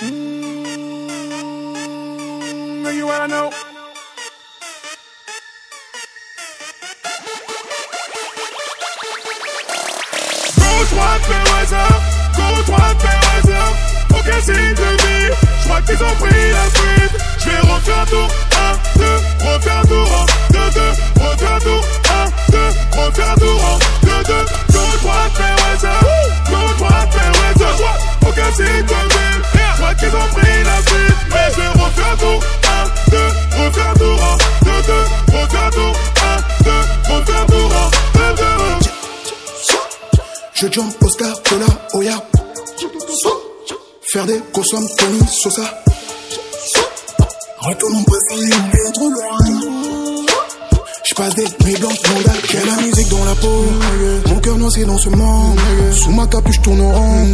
Mm, you wanna know? Aucun signe de vie. Je crois qu'ils ont pris la fuite. Je vais refaire tour. 1, 2, refaire tour. 1, 2, 2, refaire tour. 1, 2, refaire tour. 1, 2, 2. Gauche, droite, fais au hasard. Gauche, droite, fais au hasard. Aucun signe de vie. Je Oscar de la Oya. Faire des consommes Tony Sosa. Retourne mon préféré, on trop loin. J'passe des nuits blanches, mon J'ai la musique dans la peau. Mon cœur c'est dans ce monde. Sous ma capuche tourne en rond.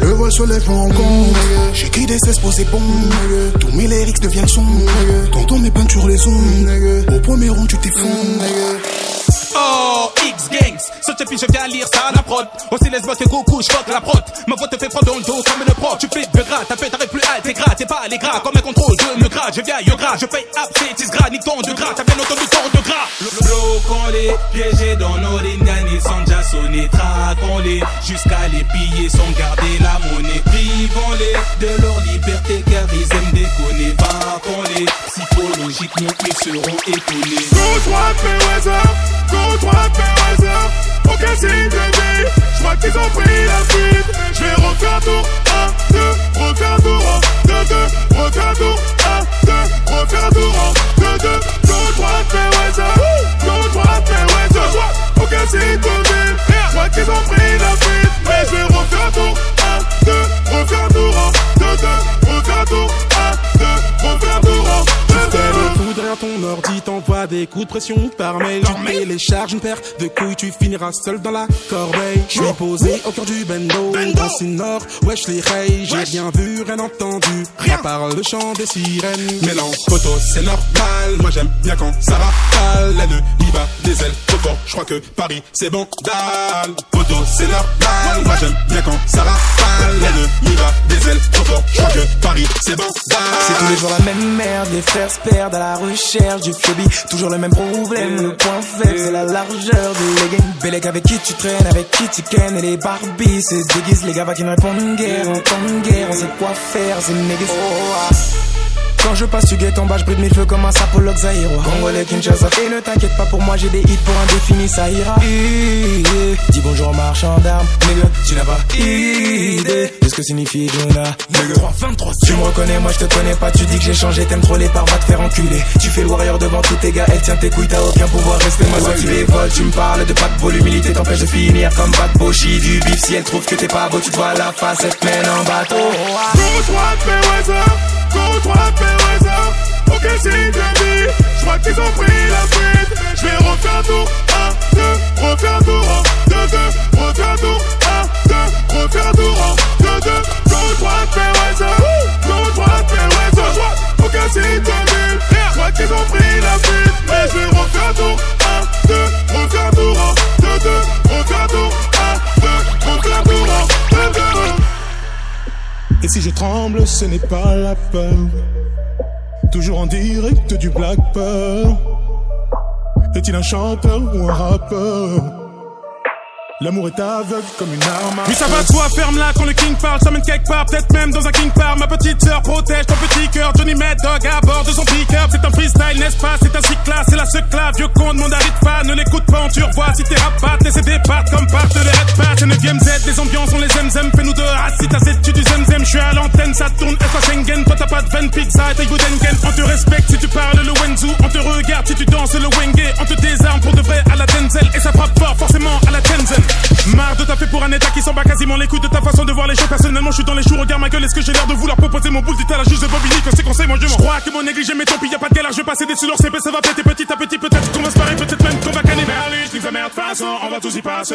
Le vol se lève en compte. J'écris des cesses pour c'est bon. Tous mes lyrics deviennent son. T'entends mes peintures les ondes. Au premier rond, tu t'effondres. Oh, X Gangs, ce puis je viens lire ça à la prod. Aussi les et coucou, je la prod. Ma voix te fait prendre dans le dos comme une prod. Tu fais de gras, ta fait t'arrives plus à t'es gras, t'es pas les gras. Comme un contrôle de le gras, je viens yo gras, je paye abcès, 10 gras, ni ton de gras. T'as bien entendu ton de gras. Bloquons-les, piégés dans nos ringan, ils sont déjà sonnés, traquons-les, jusqu'à les piller sans garder la monnaie. Privons-les de leur liberté car ils aiment déconner, vaincons-les, psychologiquement ils seront étonnés. Au hasard. Aucun signe de vie. Qu'ils ont pris la fuite. Refaire tour. 1, 2, refaire tour. 1, 2, 2, refaire tour. 1, 2, refaire tour. 1, 2, 2. Gauche, droite, fais au hasard. Gauche, droite, fais au hasard. Aucun signe de vie. Ton ordi, t'envoies des coups de pression par mail. Tu télécharges une paire de couilles, tu finiras seul dans la corbeille. Je suis posé au cœur du bendo, dans nord, wesh les rays. J'ai rien vu, rien entendu, à part le chant des sirènes. Mélan, photo, c'est normal. Moi j'aime bien quand ça rafale. L'ennemi bat des ailes fort. Je crois que Paris c'est bon dalle. Photo, c'est normal. Moi j'aime bien quand ça rafale. L'ennemi bat des ailes c'est tous les jours la même merde, les frères se perdent à la recherche du phobie. Toujours le même problème, le point faible c'est la largeur de les games. Bellec avec qui tu traînes, avec qui tu kennes et les Barbies se déguisent. Les gars va qui ne répondent guerre, en temps de guerre, on sait quoi faire, c'est ah. Quand je passe, tu guettes en bas, je brille mille feux comme un sapologue Zaïro. Congolais Kinshasa. Et ne t'inquiète pas pour moi, j'ai des hits pour indéfini, ça ira. Dis bonjour marchand d'armes, nigga, tu n'as pas idée de ce que signifie. Nigga. 23, tu me reconnais, moi je te connais pas, tu dis que j'ai changé, t'aimes trop les va te faire enculer. Tu fais le warrior devant tous tes gars, elle tient tes couilles, t'as aucun pouvoir, rester moi, soit tu les voles, tu me parles de paquebot, l'humilité t'empêche de finir comme paquebot, chie du bif, si elle trouve que t'es pas beau, tu vois la face, elle te mène en bateau. Gauche, signe de vie. Je crois qu'ils ont pris la fuite. Je vais refaire tour. Je crois qu'ils ont pris la fuite. Mais je vais refaire tour. 1, 2, refaire tour. 1, 2, 2, refaire tour. 1, 2, refaire tour. 1, 2, 2. Et si je tremble, ce n'est pas la peur. Toujours en direct du Black Pearl. Est-il un chanteur ou un rappeur? L'amour est aveugle comme une arme. à Oui, ça va soi, ferme-la quand le king parle. Ça mène quelque part, peut-être même dans un king parle. Ma petite sœur protège ton petit cœur. Johnny Mad Dog à bord de son pick-up. C'est un freestyle, n'est-ce pas? C'est un cycla, c'est la secla. Vieux con, demande arrête pas. Ne l'écoute pas, on tu revois. Si t'es rapat, laissez des pattes comme part de l'arrête pas. C'est 9ème Z, les ambiances, on les aime, zem. Fais-nous de race. Si t'as tu du zem, zem. J'suis à l'antenne, ça tourne. F Schengen? Toi, t'as pas de veine pizza t'es good Engen. On te respecte si tu parles le Wenzu. On te regarde si tu danses le Wenge. On te pour un état qui s'en bat quasiment les couilles de ta façon de voir les choses. Personnellement, je suis dans les choux, regarde ma gueule. Est-ce que j'ai l'air de vouloir proposer mon boule Dis-toi la juge de Bobigny que c'est conseils, moi je m'en crois que mon négligé mais tant pis, y a pas de galère. Je vais passer des sur CP, ça va péter petit à petit. Peut-être qu'on va se barrer, peut-être même qu'on va canner. Mais allez, je dis la merde, façon, on va tous y passer.